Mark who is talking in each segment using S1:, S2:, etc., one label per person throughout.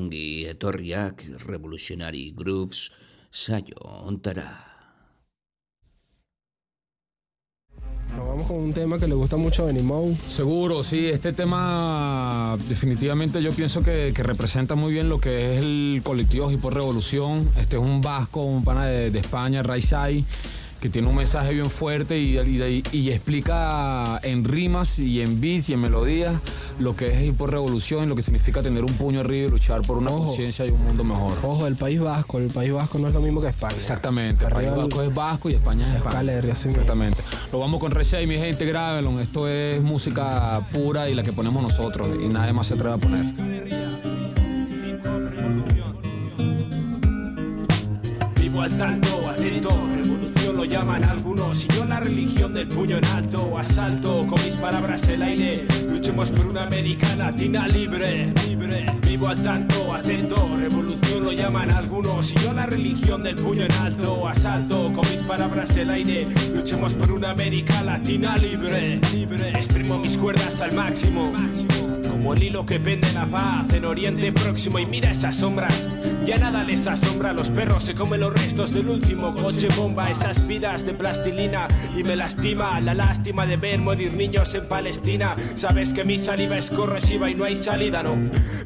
S1: ongi etorriak Revolutionary Grooves saio ontara.
S2: Nos vamos con un tema que le gusta mucho a Benimou.
S3: Seguro, sí, este tema definitivamente yo pienso que, que representa muy bien lo que es el colectivo Hip Hop Revolución. Este es un vasco, un pana de, de España, Raizai que tiene un mensaje bien fuerte y, y, y, explica en rimas y en beats y en melodías lo que es ir por revolución y lo que significa tener un puño arriba y luchar por una conciencia y un mundo mejor.
S2: Ojo, el País Vasco, el País Vasco no es lo mismo que España.
S3: Exactamente, el País Vasco es vasco y España es España.
S2: Caleri, así
S3: Exactamente. Lo vamos con Reshay, mi gente, grábenlo. Esto es música pura y la que ponemos nosotros y nadie más se atreve a poner.
S4: Vivo al tanto, atento, lo llaman algunos. Y yo la religión del puño en alto, asalto con mis palabras el aire. Luchemos por una América Latina libre, libre. Vivo al tanto, atento, revolución lo llaman algunos. Y yo la religión del puño en alto, asalto con mis palabras el aire. Luchemos por una América Latina libre, libre. Exprimo mis cuerdas al máximo. Como el hilo que pende la paz en Oriente Próximo y mira esas sombras. Ya nada les asombra, los perros se comen los restos del último coche bomba, esas vidas de plastilina y me lastima la lástima de ver morir niños en Palestina. Sabes que mi saliva es corrosiva y no hay salida, no,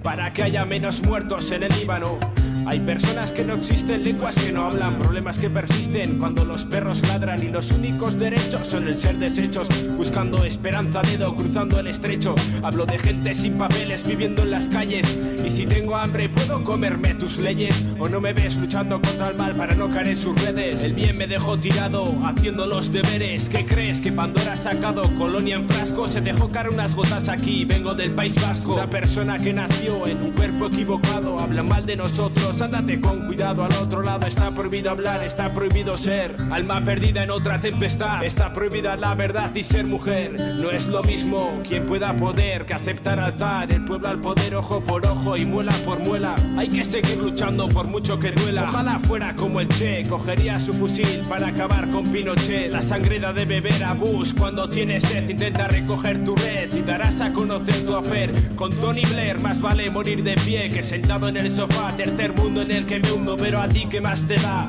S4: para que haya menos muertos en el Líbano. Hay personas que no existen, lenguas que no hablan, problemas que persisten cuando los perros ladran y los únicos derechos son el ser deshechos, buscando esperanza, dedo cruzando el estrecho. Hablo de gente sin papeles viviendo en las calles y si tengo hambre puedo comerme tus leyes o no me ves luchando contra el mal para no caer en sus redes. El bien me dejó tirado haciendo los deberes. ¿Qué crees que Pandora ha sacado colonia en frasco? Se dejó caer unas gotas aquí. Vengo del País Vasco, una persona que nació en un cuerpo equivocado. Habla mal de nosotros, ándate con cuidado. Al otro lado está prohibido hablar, está prohibido ser. Alma perdida en otra tempestad. Está prohibida la verdad y ser mujer. No es lo mismo quien pueda poder que aceptar alzar el pueblo al poder ojo por ojo y muela por muela. Hay que seguir luchando por mucho que duela. Ojalá fuera como el Che, cogería su fusil para acabar con Pinochet. La sangre da de beber a Bush cuando tienes sed. Intenta recoger tu red y darás a conocer tu afer. Con Tony Blair, más vale morir de pie que sentado en el sofá. Tercer mundo en el que me hundo, pero a ti, ¿qué más te da?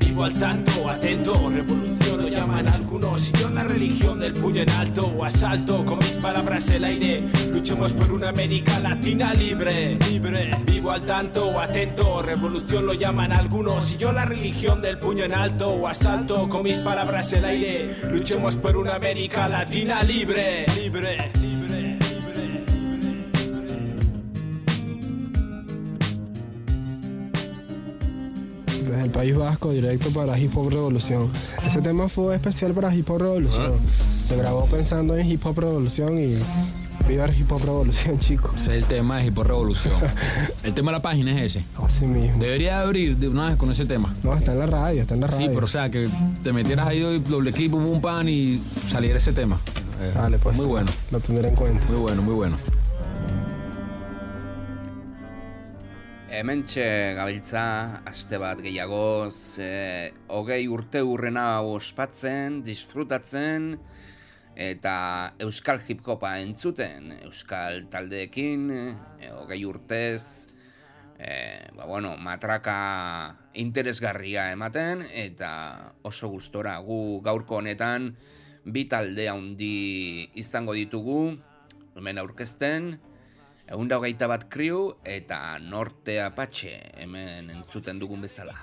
S4: Vivo al tanto, atento, revolución lo llaman algunos. Y yo la religión del puño en alto, asalto con mis palabras el aire. Luchemos por una América Latina libre, libre. Vivo al tanto, atento, revolución lo llaman algunos. Y yo la religión del puño en alto, asalto con mis palabras el aire. Luchemos por una América Latina libre, libre.
S2: El País Vasco, directo para Hip Hop Revolución. Ese tema fue especial para Hip Hop Revolución. Se grabó pensando en Hip Hop Revolución y viva el Hip Hop Revolución, chicos.
S3: Ese es el tema de Hip Hop Revolución. el tema de la página es ese.
S2: Así mismo.
S3: Debería abrir de una vez con ese tema.
S2: No, está en la radio, está en la radio.
S3: Sí, pero o sea, que te metieras ahí doble clip, un pan y saliera ese tema. Eh,
S2: Dale, pues.
S3: Muy bueno,
S2: Lo tendré en cuenta.
S3: muy bueno, muy bueno.
S1: Hementxe gabiltza, aste bat gehiagoz, e, hogei urte urrena ospatzen, disfrutatzen, eta euskal hip hopa entzuten, euskal taldeekin, e, hogei urtez, e, ba, bueno, matraka interesgarria ematen, eta oso gustora. Gu gaurko honetan, bi talde handi izango ditugu, hemen aurkezten, Egun da hogeita bat kriu eta norte apatxe hemen entzuten dugun bezala.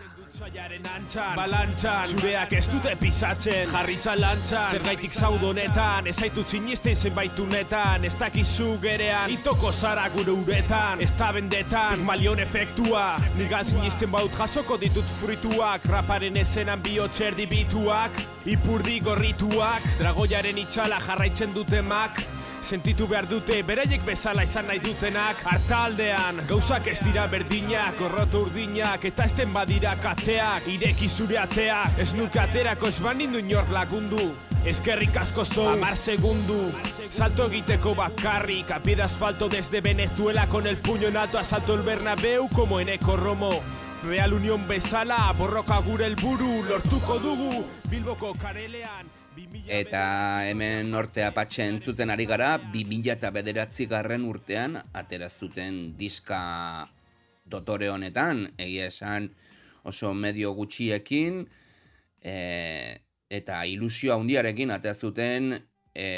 S4: Balantxan, zureak ez dute pisatzen, jarri zalantzan, zergaitik zaudonetan, ez zaitu txinisten zenbait unetan, ez dakizu gerean, itoko zara gure uretan, ez da bendetan, Pigmalion efektua, nigan sinisten baut jasoko ditut fruituak, raparen ezenan bihotxer dibituak, ipurdi gorrituak, dragoiaren itxala jarraitzen dutemak, Sentitu behar dute, beraiek bezala izan nahi dutenak Artaldean, gauzak ez dira berdinak, gorroto urdinak Eta esten badira kateak, ireki zure ateak. Ez nuke aterako ez banindu inork lagundu. Eskerrik asko zou, amar segundu. Salto egiteko bakarrik A pie de asfalto desde Venezuela Con el puño en alto asalto el Bernabéu Como en Eco Romo. Real Unión bezala, borroka gure helburu Lortuko dugu, Bilboko karelean
S1: Eta hemen norte apatxe entzuten ari gara, 2000 eta bederatzi garren urtean, ateraztuten diska dotore honetan, egia esan oso medio gutxiekin, e, eta ilusio handiarekin ateraztuten e,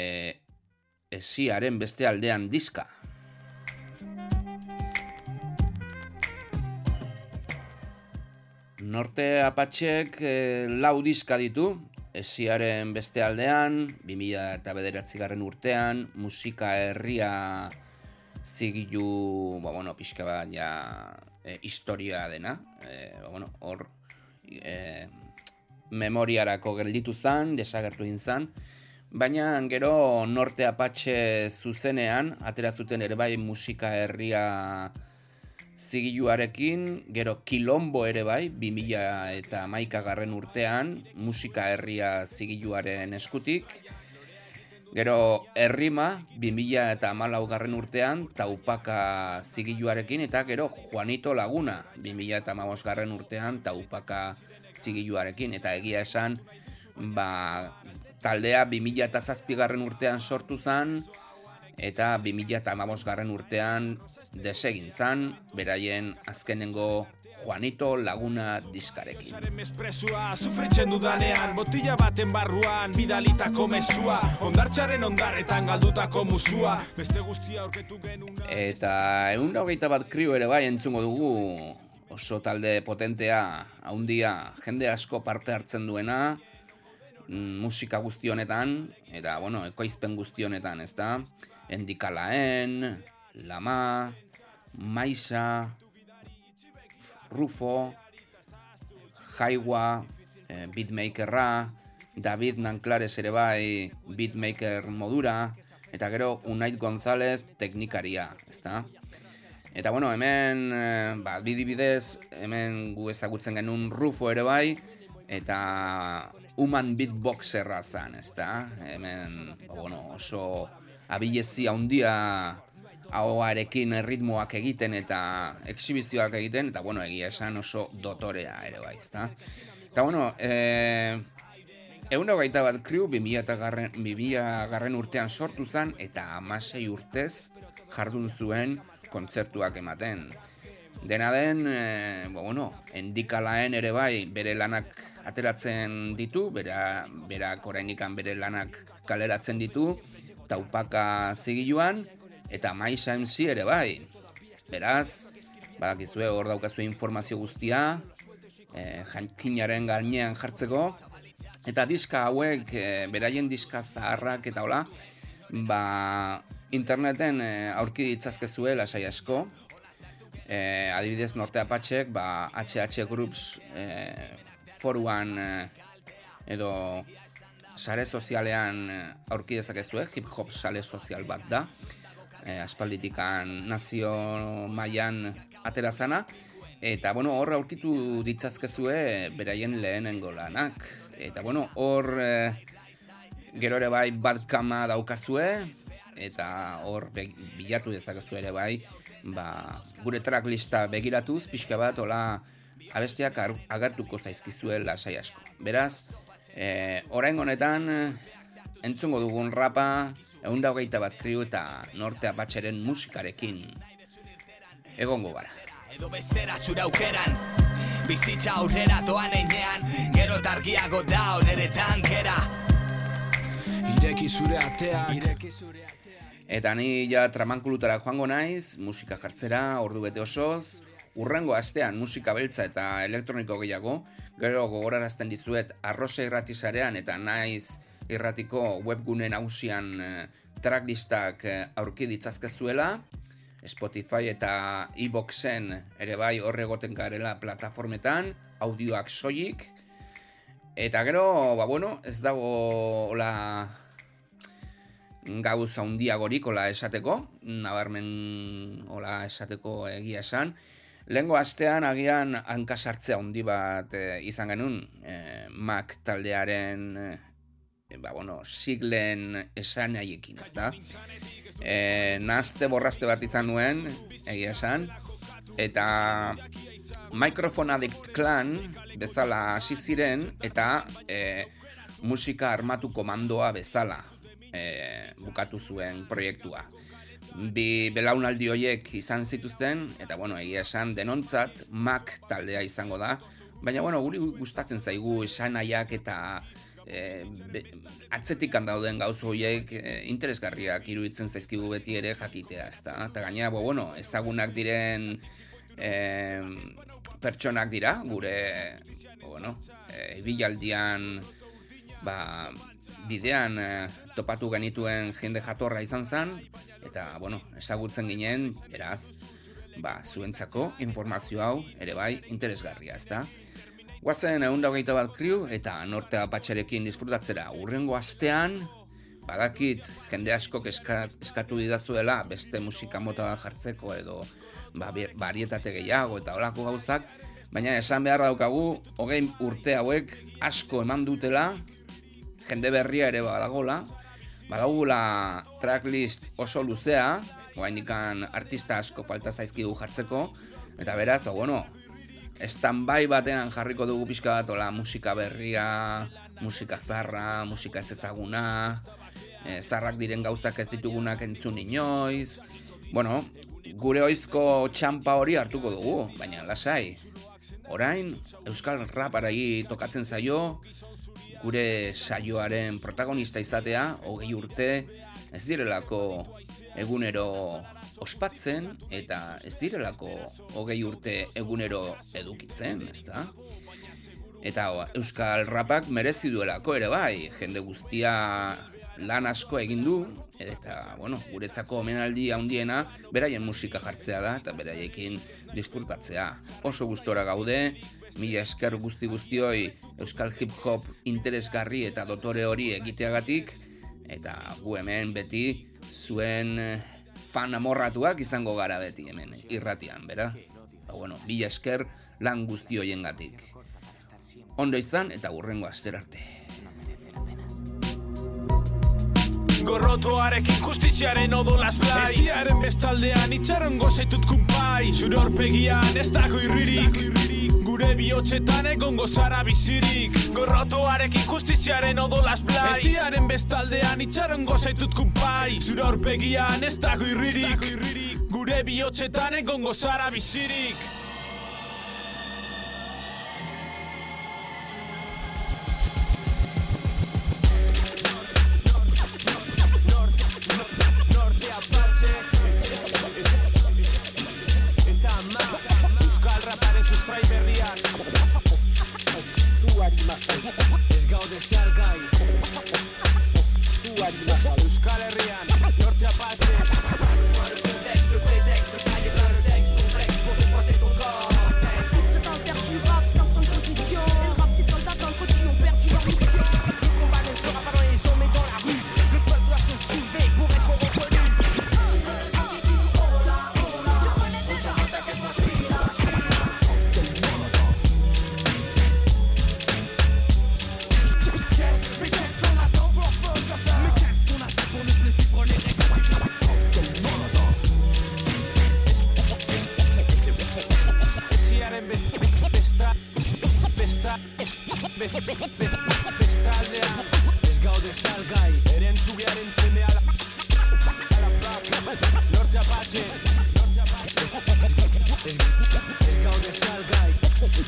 S1: esiaren beste aldean diska. Norte apatxek e, lau diska ditu, esiaren beste aldean, 2000 eta bederatzi garren urtean, musika herria zigilu, ba, bueno, pixka bat, ja, e, historia dena, e, ba, bueno, hor, e, memoriarako gelditu zan, desagertu egin zan, baina gero norte apatxe zuzenean, atera zuten ere bai musika herria zigiluarekin, gero kilombo ere bai, 2000 eta maika garren urtean, musika herria zigiluaren eskutik, gero errima, 2000 eta malau garren urtean, taupaka zigiluarekin, eta gero Juanito Laguna, 2000 eta garren urtean, taupaka zigiluarekin, eta egia esan, ba, taldea 2000 eta zazpigarren urtean sortu zen, eta 2000 eta garren urtean desegin zan, beraien azkenengo Juanito Laguna diskarekin.
S4: Sufritzen dudanean, botila baten barruan, bidalitako mesua, ondartxaren ondarretan galdutako musua, beste guztia aurketu genuna...
S1: Eta egun hogeita bat krio ere bai entzungo dugu, oso talde potentea, haundia, jende asko parte hartzen duena, mm, musika guztionetan, eta, bueno, ekoizpen guztionetan, ez da? Endikalaen, Lama, Maisa, Rufo, Jaiwa, eh, Beatmakerra, David Nanclares ere bai Beatmaker modura, eta gero Unait González teknikaria, ezta? Eta bueno, hemen, eh, ba, bidibidez, hemen gu ezagutzen genuen Rufo ere bai, eta Human Beatboxerra zan, ezta? Hemen, ba, bueno, oso abilezi handia ahoarekin ritmoak egiten eta exhibizioak egiten, eta bueno, egia esan oso dotorea ere bai, ezta? Eta bueno, e, egun gaita bat kriu, 2000 garren, garren urtean sortu zen, eta amasei urtez jardun zuen kontzertuak ematen. Dena den, e, bueno, endikalaen ere bai, bere lanak ateratzen ditu, bera, berak orainikan bere lanak kaleratzen ditu, taupaka zigiluan, eta Maisa MC ere bai. Beraz, badakizue hor daukazue informazio guztia, e, jankinaren gainean jartzeko, eta diska hauek, e, beraien diska zaharrak eta hola, ba, interneten e, aurki ditzazkezue lasai asko, e, adibidez norte apatxek, ba, HH Groups e, foruan e, edo sare sozialean aurki dezakezue, hip hop sare sozial bat da, e, aspalditikan nazio mailan atera zana. Eta bueno hor aurkitu ditzazkezue beraien lehenengo lanak. Eta bueno hor e, gero ere bai badkama daukazue eta hor bilatu dezakezu ere bai ba, gure tracklista begiratuz pixka bat hola abestiak agertuko zaizkizue lasai asko. Beraz e, orain honetan entzungo dugun rapa egun hogeita bat kriu eta norte apatxeren musikarekin egongo gara.
S5: Edo bestera zura aukeran, bizitza aurrera toan einean, gero targiago da nere tankera.
S4: Ireki zure atea, ireki zure
S1: Eta ni ja tramankulutara joango naiz, musika jartzera, ordu bete osoz, urrengo astean musika beltza eta elektroniko gehiago, gero gogorarazten dizuet arroza irratizarean eta naiz irratiko webgune nausian eh, tracklistak eh, aurki ditzazkezuela, Spotify eta iBoxen ere bai horre goten garela plataformetan, audioak soilik, eta gero, ba bueno, ez dago hola gauz handia gorikola esateko, nabarmen hola esateko egia esan, Lengo astean agian hankasartzea handi bat eh, izan genuen Mac taldearen e, ba, bueno, siglen esan haiekin, ez da? E, nazte borraste bat izan nuen, egia esan, eta Microphone Addict Clan bezala hasi ziren eta e, musika armatu komandoa bezala e, bukatu zuen proiektua. Bi belaunaldi horiek izan zituzten, eta bueno, egia esan denontzat, Mac taldea izango da, baina bueno, guri gustatzen zaigu esanaiak eta e, be, atzetik dauden gauz horiek e, interesgarriak iruditzen zaizkigu beti ere jakitea, ezta? Eta gaina, bo, bueno, ezagunak diren e, pertsonak dira, gure, bo, bueno, e, bilaldian, ba, bidean e, topatu genituen jende jatorra izan zen, eta, bueno, ezagutzen ginen, beraz, ba, zuentzako informazio hau ere bai interesgarria, ezta? Guazen egun daugaita bat kriu eta nortea patxarekin disfrutatzera. Urrengo astean, badakit jende askok eskatu didazuela beste musika mota jartzeko edo ba, barietate gehiago eta olako gauzak, baina esan behar daukagu, hogei urte hauek asko eman dutela, jende berria ere badagola, badagula tracklist oso luzea, guainikan artista asko falta zaizkigu jartzeko, eta beraz, o, bueno, bai batean jarriko dugu pixka bat, ola, musika berria, musika zarra, musika ez ezaguna, e, zarrak diren gauzak ez ditugunak entzun inoiz, bueno, gure oizko txampa hori hartuko dugu, baina lasai, orain, Euskal Raparai tokatzen zaio, gure saioaren protagonista izatea, hogei urte, ez direlako egunero ospatzen eta ez direlako hogei urte egunero edukitzen, ezta? Eta Euskal Rapak merezi duelako ere bai, jende guztia lan asko egin du, eta, bueno, guretzako omenaldi handiena beraien musika jartzea da, eta beraiekin disfrutatzea. Oso gustora gaude, mila esker guzti guztioi euskal hip hop interesgarri eta dotore hori egiteagatik eta gu hemen beti zuen fan amorratuak izango gara beti hemen irratian, bera? Ba, bueno, mila esker lan guzti gatik. Ondo izan eta gurrengo aster arte.
S4: Gorrotoarekin justiziaren odolaz blai Eziaren bestaldean itxaron gozaitut kumpai Zure horpegian ez dago irririk Gure bihotxetan egon gozara bizirik. Gorrotoarekin justiziaren odolaz blai. Eziaren bestaldean itxaron gozaitut kumpai Zure horpegian ez dago irririk. Gure bihotxetan egon gozara bizirik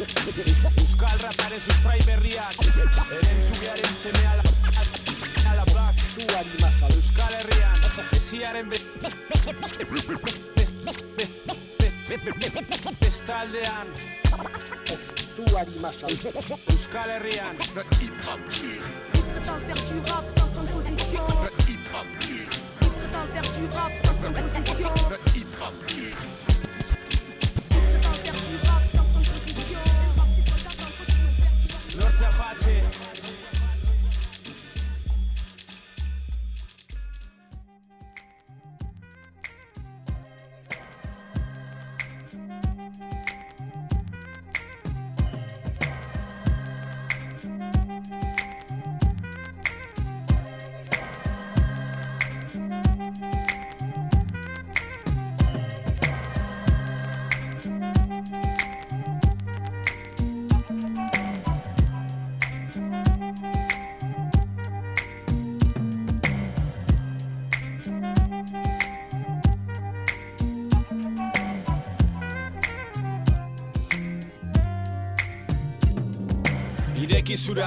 S4: Euskal raparen sustrai berriak Eren zubiaren seme ala Alabak duari mazal Euskal herrian Eziaren be Bestaldean. Duari mazal Euskal herrian Le hip-hop
S6: Il prétend faire du rap sans composition Le hip-hop Il prétend faire du rap sans composition Le hip-hop prétend faire du rap
S4: Norte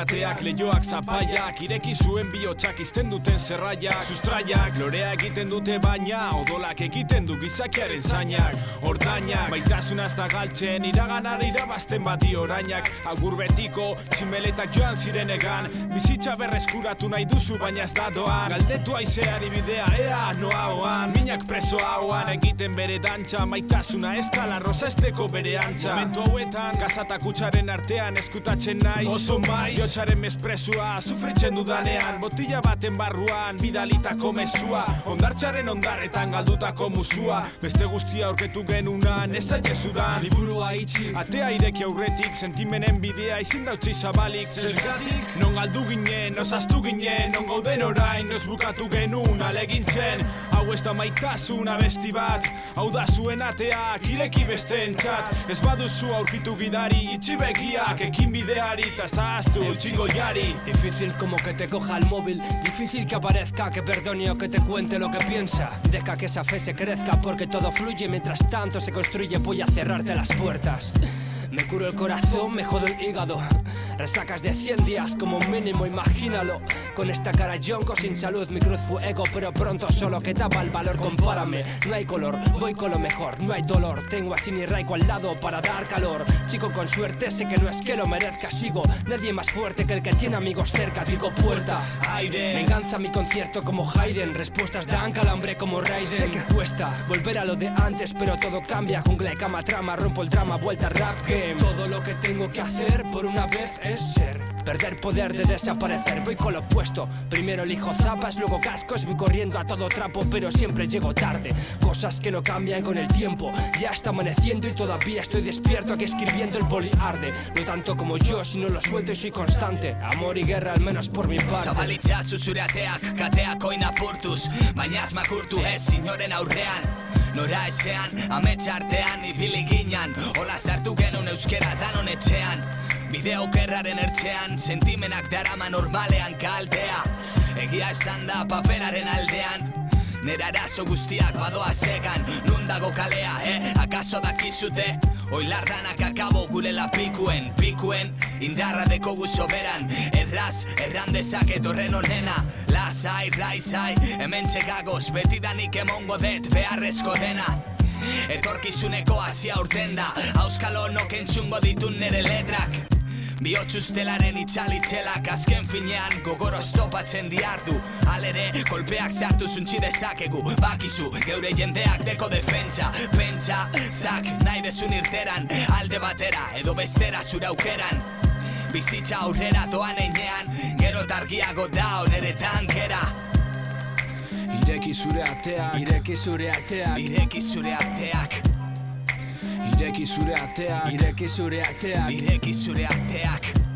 S4: Apache Ireki zure ateak, leioak zapaiak Ireki zuen bihotxak izten duten zerraiak Sustraiak, lorea egiten dute baina Odolak egiten du gizakiaren zainak Ordainak, maitasuna ez da galtzen Iraganar irabazten bati orainak Agur betiko, tximeletak joan zirenegan Bizitza berreskuratu nahi duzu baina ez da doan Galdetu aizeari bidea ea noa oan Minak preso hauan egiten bere dantxa Maitasuna ez dala rozesteko bere antza. Momentu hauetan, kutsaren artean eskutatzen naiz Oso maiz, biotxaren mespresua Sufritzen dudanean, botila baten barruan Bidalitako mezua, ondartxaren ondarretan galdutako musua Beste guztia aurketu genunan, ez aiezudan
S7: Liburua itxi,
S4: Atea ireki aurretik, sentimenen bidea izin dautzi zabalik. Zergatik, non galdu ginen, osaztu ginen Non gauden orain, nos bukatu genuen alegintzen. Hau ez da maitasun abesti bat Hau da zuen ateak, ireki beste entzat Ez baduzu aurkitu gidari, itxi begiak Ekin bideari, eta zahaztu, utxingo jari
S7: Difícil como que te coja el móvil, difícil que aparezca, que perdone o que te cuente lo que piensa. Deja que esa fe se crezca porque todo fluye mientras tanto se construye. Voy a cerrarte las puertas. Me curo el corazón, me jodo el hígado. Resacas de 100 días como mínimo, imagínalo. Con esta cara yonco sin salud, mi cruz fue ego, pero pronto solo quedaba el valor. Compárame, no hay color, voy con lo mejor, no hay dolor. Tengo a Sini Raiko al lado para dar calor. Chico con suerte, sé que no es que lo merezca, sigo. Nadie más fuerte que el que tiene amigos cerca, digo puerta. Venganza mi concierto como Hayden, respuestas dan calambre como Raiden. Sé que cuesta volver a lo de antes, pero todo cambia. Jungla y cama trama, rompo el drama, vuelta rap Todo lo que tengo que hacer por una vez es ser. Perder poder de desaparecer, voy con lo opuesto. Primero elijo zapas, luego cascos, voy corriendo a todo trapo, pero siempre llego tarde. Cosas que no cambian con el tiempo. Ya está amaneciendo y todavía estoy despierto aquí escribiendo el poli arde. No tanto como yo, si no lo suelto y soy constante. Amor y guerra, al menos por mi parte.
S5: Zabalitza zuzure ateak, kateak oin apurtuz Baina ez makurtu ez inoren aurrean Nora ezean, ametsa artean, ibili ginean. Ola sartu genuen euskera danon etxean. Bide okerraren ertzean, sentimenak darama normalean kaltea. Egia esan da paperaren aldean Nera arazo guztiak badoa zegan. Nun dago kalea, eh? Akaso dakizute? Oilar danak akabo gulela pikuen Pikuen, indarra dekogu soberan. Erraz, erran dezaket horren onena. Lasai, raizai, hemen txegagoz Betidanik emongo det beharrezko dena. Etorkizuneko hasia urten da. Auskalo nok entzungo ditun nere letrak Bihotzustelaren itzalitzelak azken finean gogoro stopatzen diardu Alere, kolpeak sartu zuntzi dezakegu. Bakizu, geure jendeak deko defentsa Pentsa, zak, nahi dezun irteran Alde batera, edo bestera zure aukeran. Bizitza aurrera doan einean Gero targiago da nere tankera.
S4: Ireki zure ateak,
S7: Ireki zure ateak,
S5: Ireki zure ateak,
S4: ireki zure ateak
S7: ireki zure ateak.
S5: ireki zure ateak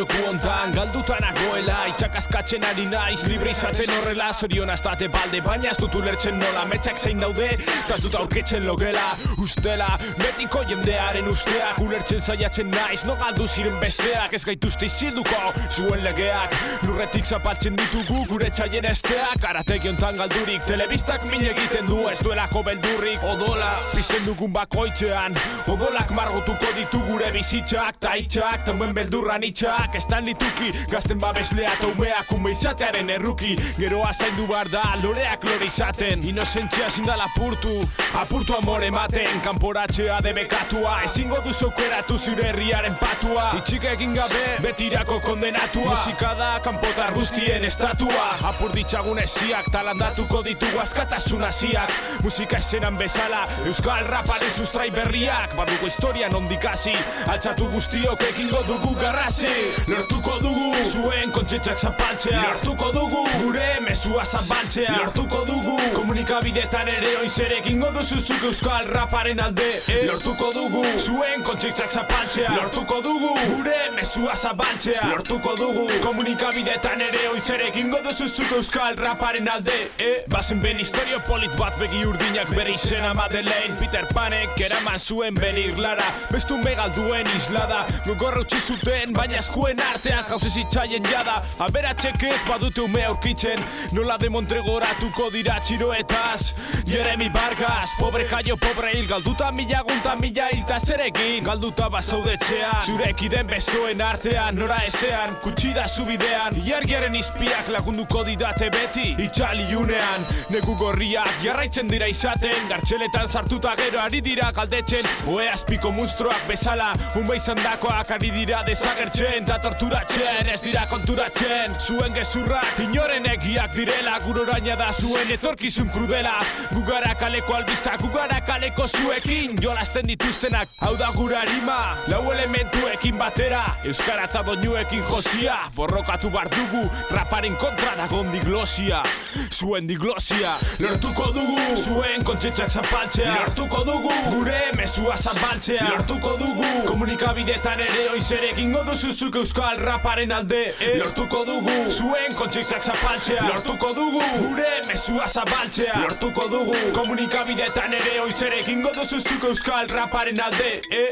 S4: joku hontan galduta nagoela Itxakaskatzen ari naiz libre izaten horrela Zorion astate balde baina ez dut ulertzen nola Metxak zein daude eta ez dut aurketzen logela Ustela betiko jendearen usteak Ulertzen saiatzen naiz no galdu ziren besteak Ez gaituzte izilduko zuen legeak Lurretik zapaltzen ditugu gure txaien esteak Karategi hontan galdurik telebistak min egiten du Ez duelako beldurrik odola Pizten dugun bakoitzean Odolak margotuko ditu gure bizitzak Taitxak, tambuen beldurran itxak Estan lituki, gazten babeslea eta umeak ume izatearen erruki. Geroa zaindu behar da, loreak lore izaten. Inozentzia zindala apurtu, apurtu amore ematen. Kanporatzea debekatua, ezingo duzu aukeratu zure herriaren patua. Itxik egin gabe, betirako kondenatua. Musika da, kanpotar guztien estatua. Apur ditzagun esiak, talandatuko ditugu askatasun hasiak. Musika esenan bezala, euskal raparen sustrai berriak. Badugu historia nondik hasi, altxatu guztiok egingo dugu garrasi Lortuko dugu. Zuen kontxetxak zapaltzea. Lortuko dugu. Gure mesua zabaltzea Lortuko dugu. Komunikabidetan ere oizerekin duzu zuk euskal raparen alde eh? Lortuko dugu. Zuen kontxetxak zapaltzea. Lortuko dugu. Gure mesua zabaltzea Lortuko dugu. Komunikabidetan ere oizerekin duzu zuk euskal raparen alde eh? Bazen ben historio polit bat begi urdinak bere izena Madeleine Peter Panek eraman zuen ben irlara. Bestun begalduen islada. Gogorra utzi zuten baina eskuen artean jauzi zitzaien jada. Aberatxek ez badute ume aurkitzen Nola de Montregoratuko dira txiroetaz. Jeremy Vargas, pobre jaio, pobre hil Galduta mila gunta mila hilta zerekin Galduta basaudetxean Zurek den besoen artean Nora ezean, kutsida zubidean Iargiaren izpiak lagunduko didate beti Itxaliunean, negu gorriak Jarraitzen dira izaten Gartxeletan sartuta gero ari dira galdetzen. Oe azpiko monstruak bezala Unbe izan dakoak ari dira desagertzen Ta torturatzen, ez dira konturatzen. Zuen gezurrak, inoren egiak direla Guroraina da zuen etorkizun krudela. Gugara kaleko albista, gugara kaleko zuekin. Jolazten dituztenak, hau da gura harima Lau elementuekin batera. Euskara eta doinuekin josia Borrokatu bar dugu, raparen kontra dagon diglosia. Zuen diglosia Lortuko dugu, zuen kontxetxak zapaltzea Lortuko dugu, gure mesua zabaltzea Lortuko dugu, komunikabidetan ere oizerekin duzu zuk euskal raparen alde eh? Lortuko dugu, zuen kontxetxak zapaltzea. Lortuko dugu, gure mesua zabaltzea. Lortuko dugu, komunikabidetan ere oizerekin duzu zuk euskal raparen alde eh?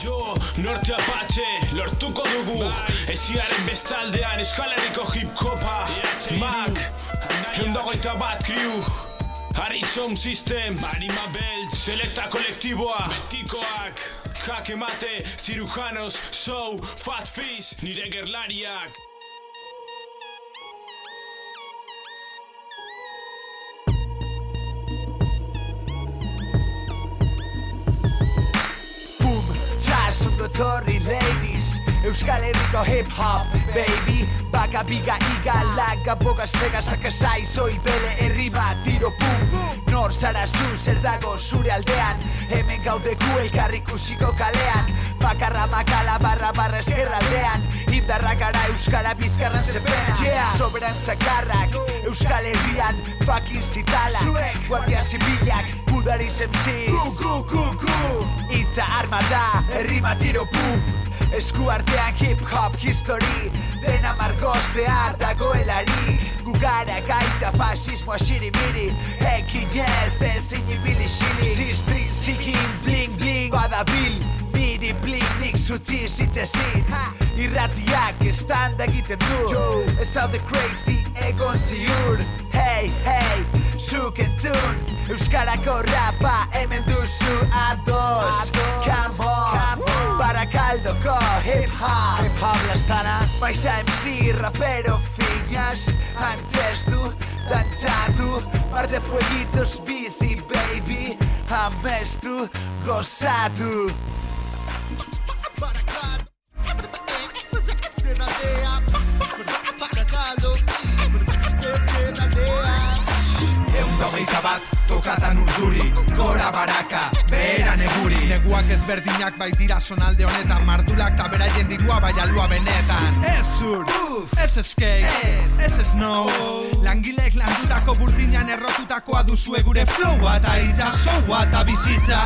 S4: Jo, norte apache, lortuko dugu. Eziaren bestaldean, euskal herriko hip-hopa Mac, eundagoita bat kriu Haritzom System, Marima Belt, Selecta kolektiboa, Betikoak, Jaque Mate, Cirujanos, Show, Fat Fish, Nirek Erlariak.
S8: Boom, etorri ladies Euskal Herriko hip hop, baby. Baka biga iga laga boga sega sakasai Zoi bele herri bat tiro pum. Nor zara zu zer dago zure aldean? Hemen gaude gu elkarrikusiko kalean. Bakarra makala barra barra eskerraldean Indarra gara Euskara bizkarran zepena yeah. Soberan zakarrak Euskal Herrian Fakin zitala. Guardia zibilak Budari zemziz Gu, gu, gu, gu. Itza arma da Herri bat tiro pum Esku artean hip-hop history Dena margoztea dagoelari. Gugara gaitza fasismoa xirimiri Ekin ez ez inibili xili Ziztrin zikin bling bling Badabil niri bling nik zutzi zitzezit Irratiak estanda egiten du. Ez haude crazy egon ziur hey, hey, zuk entzun Euskarako rapa hemen duzu ados. Kanbo, barakaldoko hip-hop Hip-hop lastana. Baixa MC, rapero, finas. Antzestu, dantzatu. Mar de fueguitos bizi, baby. Amestu, gozatu.
S9: Barakaldoko Zer Eundagoita bat, tokatan urduri Gora baraka, behera neguri. Neguak ezberdinak baitira sonalde honetan Mardulak ta beraien dirua bai alua benetan. Ez zur, ez skate, ez. snow. Langilek landutako burdinan errotutakoa duzue gure flowa Ta itxasoa ta bizitza.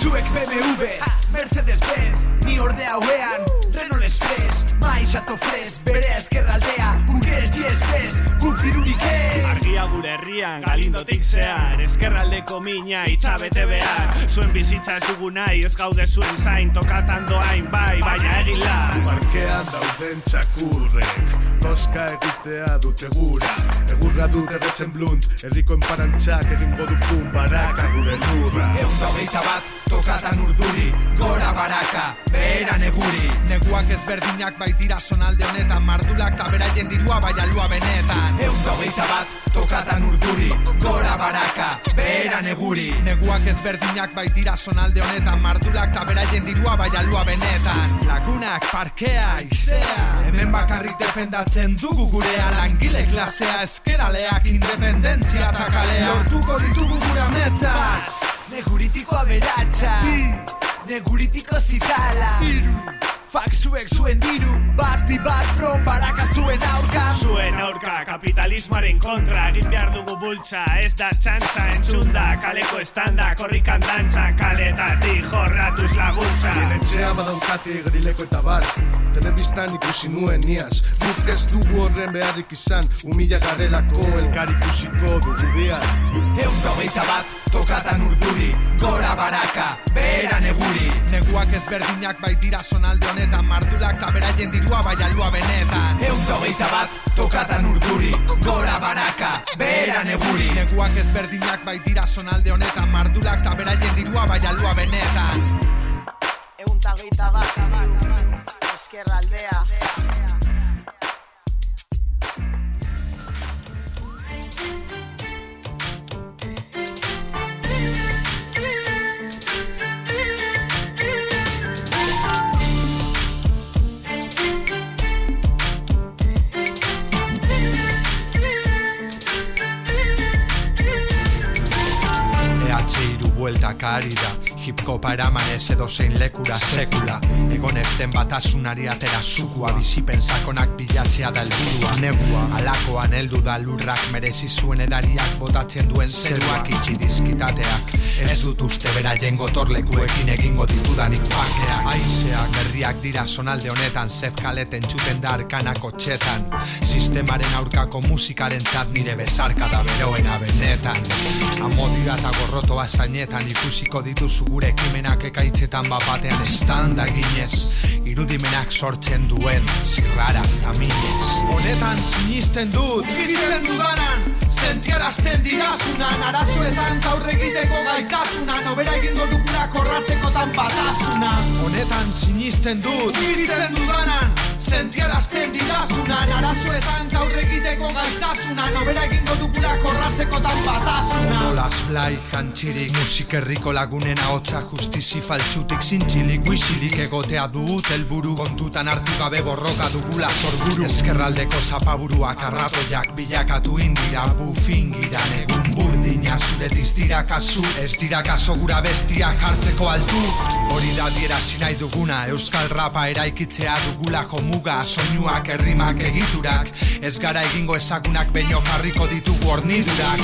S8: Zuek BMW, Mercedes Benz Ni ordea hauean, Renault Express Maiz ato fres, bere eskerraldea Burgues yes bez, guk dirurik ez.
S4: Argia gure herrian, galindotik zehar Eskerraldeko mina itxabete behar. Zuen bizitza ez dugu nahi, ez gaude zuen zain Tokatan doain bai, baina egin la
S10: Parkean dauden txakurrek Toska egitea dute gura. Egurra dute betzen blunt Herriko enparantxak egingo du pum baraka gure lurra.
S9: Eundagoita bat, tokatan urduri Gora baraka, behera neguri. Neguak ezberdinak baitira sonalde honetan Mardulak ta beraien dirua bai alua benetan. Eundagoita bat, tokatan urduri Gora baraka, behera neguri. Neguak ezberdinak baitira sonalde honetan. Mardulak ta beraien dirua bai alua benetan. Lagunak, parkea, izea Hemen bakarrik defendatzen dugu gurea. Langile klasea, eskeraleak Independentzia eta kalea. Lortuko ditugu gura metzak
S8: Neguritiko aberatsa. Neguritiko zitala Fak zuek zuen diru Bat bi bat from baraka zuen aurka
S4: Zuen aurka kapitalismoaren kontra Egin behar dugu bultza. Ez da txantza entzunda Kaleko estanda korrikan dantza Kaletatik jorratuz laguntza
S10: Etxea badaukate grileko eta bar Telebistan ikusi nuen niaz Guk ez dugu horren beharrik izan Humila garelako elkar ikusiko dugu behar
S8: Eun hogeita bat tokatan urduri Gora baraka, beheran eguri.
S9: Neguak ezberdinak baitira zonalde honetan Mardurak eta beraien dirua bai alua benetan.
S8: Eun hogeita bat tokatan urduri Gora baraka, beheran eguri.
S9: Neguak ezberdinak baitira zonalde honetan Mardurak eta beraien dirua bai alua benetan.
S11: Egun tageita bat, eskerra
S9: caridad. Ari da Hip hopa eraman ez edo zein lekura sekula. Egon ezten batasunari atera zukua Bizipen sakonak bilatzea da helburua. Negua alakoan heldu da lurrak Merezi zuen edariak botatzen duen zeruak itxi dizkitateak. Ez dut uste beraien gotorlekuekin egingo ditudanik pakeak Aizeak berriak dira sonalde honetan Zefkalet entzuten da arkanako txetan Sistemaren aurkako musikaren txat nire bezarka da beroena benetan. Amodira eta gorrotoa zainetan ikusiko dituzu gure ekimenak ekaitzetan bapatean estanda ginez Irudimenak sortzen duen zirrara taminez Honetan sinisten dut, gitzen dudanan Sentiarazten dirazunan, arazoetan taurre egiteko gaitasunan Obera egingo dugula korratzekotan batasuna Honetan sinisten dut, gitzen dudanan Sentiarazten dirazunan, arazoetan taurre egiteko gaitasunan Obera egingo dugula korratzekotan batasuna. Odolas blai, kantxirik, musik herriko lagunen ahotsa justizi faltsutik zintzilik Wisilik egotea dut helburu kontutan hartu gabe borroka dugula zorburu Ezkerraldeko zapaburuak arrapoiak bilakatu indira bufingiran egun burdina zure dira kasu Ez dira kaso gura bestiak hartzeko altu. Hori da dierazi nahi duguna Euskal rapa eraikitzea dugulako muga Soinuak errimak egiturak. Ez gara egingo ezagunak baino jarriko ditugu hornidurak.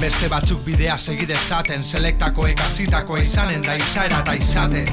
S9: Beste batzuk bidea segi dezaten Selektakoek hasitako izanen da izaera eta izate.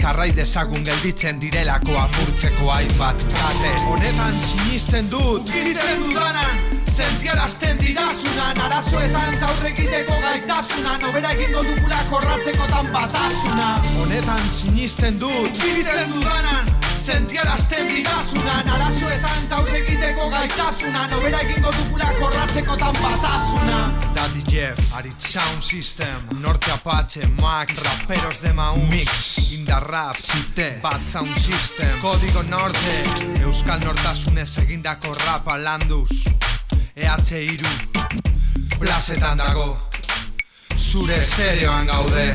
S9: Karrai dezagun gelditzen direlako apurtzeko hainbat kate. Honetan sinisten dut Gitzen dudanan Sentiarazten didasunan Arazoetan taurre egiteko gaitasunan Obera egingo dugula korratzekotan batasuna. Honetan sinisten dut. Gitzen dudanan Sentiarazten didasunan Arazoetan taurre egiteko gaitasunan Obera egingo dugula korratzekotan batasuna. Daddy Jeff, Arit Sound System Norte Apache, Mac, raperos de Maús. Mix, Indarrap, Cite, Bad Sound System. Código Norte, Euskal Nortasunez egindako rapa landuz EH iru, plazetan dago. Zure estereoan gaude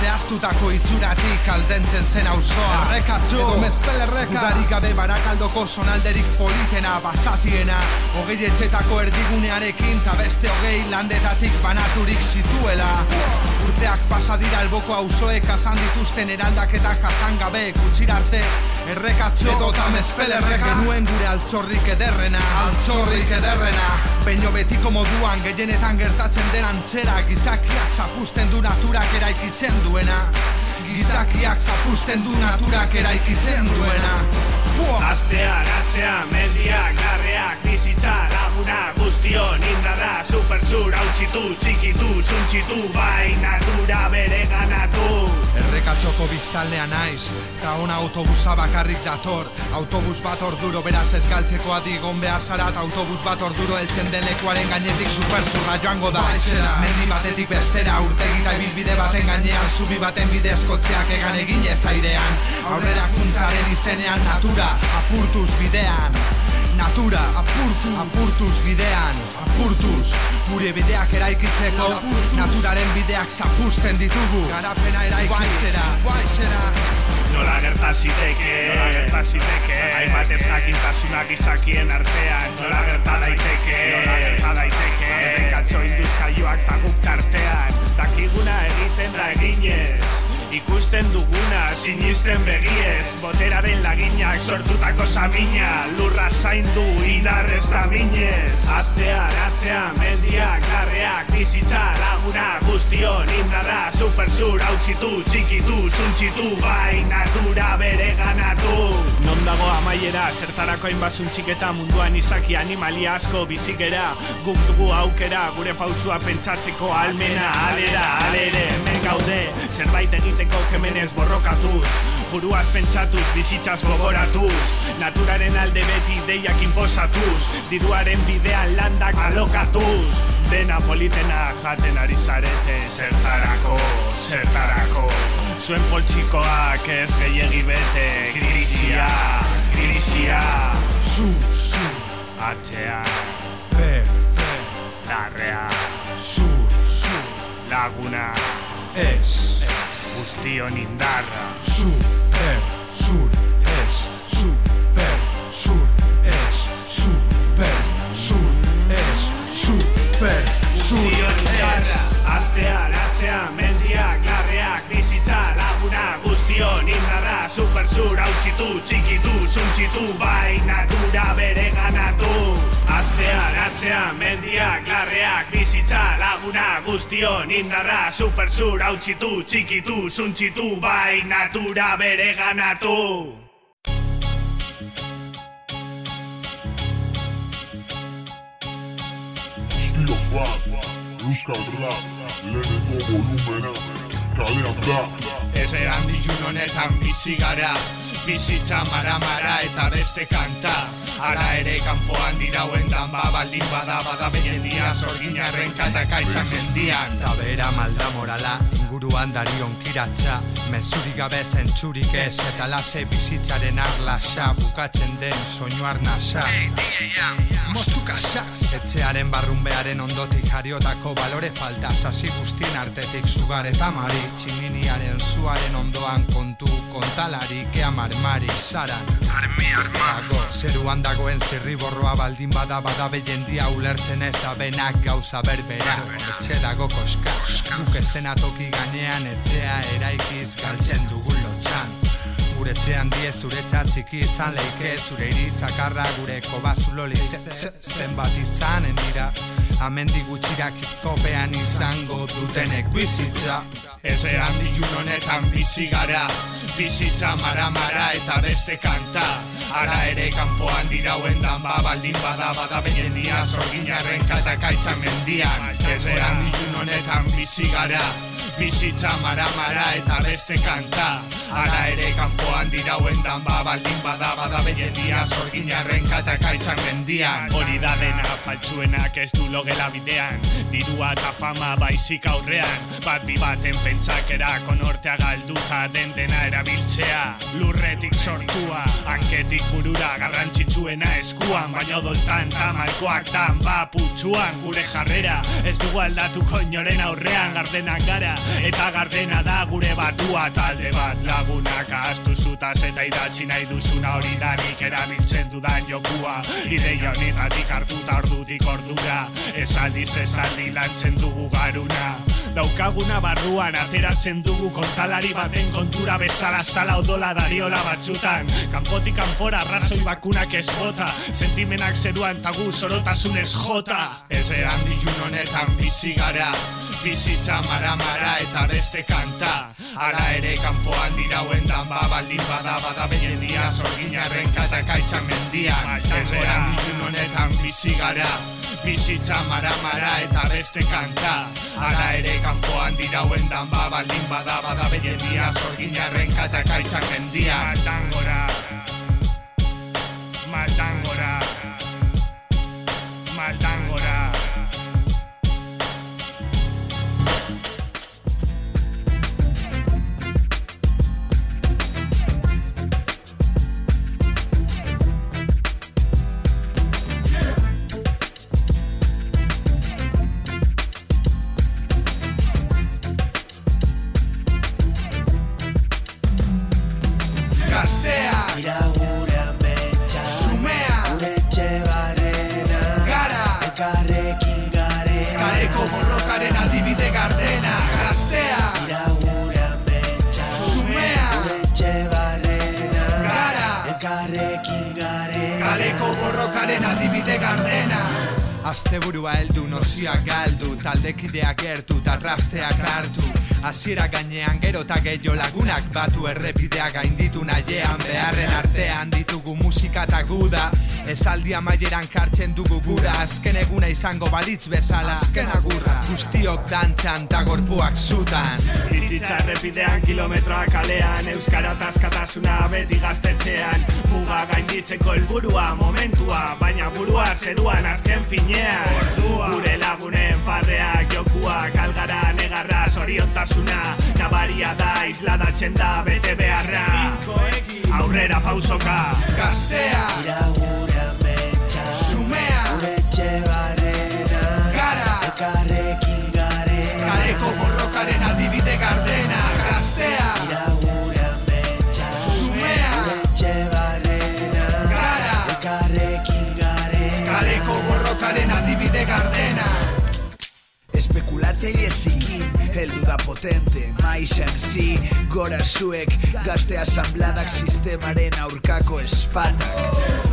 S9: zehaztutako itxuratik aldentzen zen auzoa. Errekatxo, edo mezpel erreka! Udarik gabe barakaldoko zonalderik politena basatiena. Hogei etxetako erdigunearekin ta beste hogei landetatik banaturik zituela alboko auzoek asan dituzten eraldaketak jasan gabe gutxira arte Errekatxo edo ta mezpel erreka. Genuen gure altxorrik ederrena. Altxorrik ederrena. Peño betiko moduan gehienetan gertatzen den antzera Gizakiak zapusten du naturak eraikitzen duena. Gizakiak zapusten du naturak eraikitzen duena
S4: Astean, atzean, mendiak, larreak, bizitza, laguna, guztion, indarra, supersur, hautsitu, txikitu, zuntxitu, bai, natura bere ganatu.
S9: Errekatxo Bertako biztalnea naiz Eta ona autobusa bakarrik dator. Autobus bat orduro beraz ez galtzeko adigon behar zarat Autobus bat orduro eltzen den lekuaren gainetik superzurra joango da. Baixera, mendi batetik bestera urtegi eta ibilbide baten gainean Zubi baten bide eskotzeak egan egin ez airean. Aurrera kuntzaren izenean natura apurtuz bidean. Natura, apurtu, apurtuz bidean, apurtuz Gure bideak eraikitzeko, naturaren bideak zapusten ditugu. Garapena eraikitzera, guaixera
S12: Nola gerta ziteke, nola gerta ziteke? Hainbat ez jakintasunak izakien artean. Nola gerta daiteke, nola gerta daiteke? Eden katxo induzkaioak taguk tartean. Dakiguna egiten da eginez Ikusten duguna, sinisten begiez Boteraren laginak sortutako samina Lurra zaindu indarrez da minez. Aztea, ratzea, mendiak, garreak Bizitza laguna guztion indarra Supersur hautsitu, txikitu, zuntxitu Bai, natura bere ganatu
S13: Non dago amaiera, zertarako hainbat txiketa munduan izaki animalia asko bizigera Guk dugu aukera, gure pausua pentsatzeko almena Alera, alere, gaude, zerbait egiteko kemenez borrokatuz. Buruaz pentsatuz, bizitzaz gogoratuz. Naturaren alde beti deiak inposatuz. Diruaren bidean landak alokatuz. Dena politena jaten ari zarete Zertarako, zertarako. Zuen poltsikoak ez gehiegi bete Krisia, krisia
S9: Zu, zu,
S13: Atxean,
S9: pe, pe,
S13: larrea,
S9: zu, zu,
S13: laguna
S9: ez
S13: Guztion indarra.
S9: Super, sur, es, super, sur, es, super, sur, es, super, sur,
S13: Guztion indarra. Aztea, latzea, mendiak, larreak, bizitza, laguna Guztion indarra, supersur, hautsitu, txikitu, zuntxitu Bai, natura bere ganatu Aztea, latzea, mendiak, larreak, bizitza, laguna Guztion indarra, supersur, hautsitu, txikitu, zuntxitu Bai, natura bere ganatu
S14: Estilo fat, euskal rap, lehenengo volumena, kalean da.
S13: Eze handi jun honetan bizi gara Bizitza mara-mara eta beste kanta. Ara ere kanpoan dirauen dan ba baldin bada bada behendia Zorginarren katakaitzak mendian.
S9: Ta bera malda morala, inguruan darion kiratza. Mezurik gabe zentzurik ez, eta lase bizitzaren arlasa. Bukatzen den soinu arnasa Hey, Moztu kasa. Etxearen barrunbearen ondotik jariotako balore falta. Sasi guztien artetik zugar eta mari. Tximiniaren zuaren ondoan kontu kontalari Kea marmari zaran Armi armago. Zeruan dagoen zirriborroa baldin bada bada jendia ulertzen ez da benak gauza berbera. Etxe dago koska. Guk ezenatoki gainean etxea eraikiz galtzen dugu lotxan. Gure etxean die zuretzat txiki izan leike. Zure iri zakarra gure kobazuloli ze, ze, Zenbat izanen dira Amendi gutxirak hipkopean izango dutenek bizitza
S13: Eze handi honetan bizi gara Bizitza mara-mara eta beste kanta. Ara ere kanpoan dirauen dan ba baldin bada bada behendia Zorginarren katakaitzan mendian. Eze handi honetan bizi gara Bizitza mara-mara eta beste kanta. Ara ere kanpoan dirauen dan ba baldin bada bada behendia Zorginarren katakaitzan mendian. Hori da dena faltsuenak ez du logela bidean. Dirua eta fama baizik aurrean. Bat bi baten pentsakera konortea galduta den dena erabiltzea. Lurretik sortua, hanketik burura garrantzitsuena eskuan. Baina odoltan ta malkoak tan ba putsuan Gure jarrera ez dugu aldatuko inoren aurrean. Gardenak gara eta gardena da gure batua. Talde bat lagunak astu zutaz eta idatzi nahi duzuna. Hori da nik erabiltzen dudan jokua. Ideia honetatik hartuta ordutik ordura Esaldiz esaldi lantzen dugu garuna. Daukaguna barruan ateratzen dugu kontalari baten kontura bezala sala odola dariola batzutan. Kanpotik kanpora arrazoi bakunak ez bota Sentimenak zeruan tagu zorotasunez jota. Ez handi jun honetan bizi gara Bizitza mara-mara eta beste kanta. Ara ere kanpoan dirauen dan ba baldin bada bada behendia Zorginarren katakaitzan mendian. Ez handi jun honetan bizi gara bizitza mara-mara eta beste kanta. Ara ere kanpoan dirauen dan ba baldin bada bada behendia Zorginarren katakaitzak endia Matangora. Matangora. Matangora
S9: Esaldi amaieran kartzen dugu gura. Azken eguna izango balitz bezala. Azken agurra. Guztiok dantzan eta gorpuak zutan.
S13: Bizitza errepidean kilometroak kalean Euskara eta askatasuna beti gaztetxean. Muga gainditzeko helburua momentua Baina burua zeruan azken finean. Gure lagunen farreak jokuak Algara negarra zoriontasuna. Nabaria da isladatzen da bete beharra. Aurrera pausoka. Gaztea.
S8: Ira gure ametsa
S13: Sumea
S8: Barrena
S13: Gara!
S8: Elkarrekin garena.
S13: Kaleko borrokaren adibide gardena Gaztea!
S8: Ira gure ametsa
S13: Sumea!
S8: Gure etxe barrena
S13: Gara!
S8: Elkarrekin garena.
S13: Kaleko borrokaren adibide gardena!
S8: Espekulatzaile zikin, heldu da potente Maiz MC, gora zuek Gazte asambladak sistemaren aurkako espatak.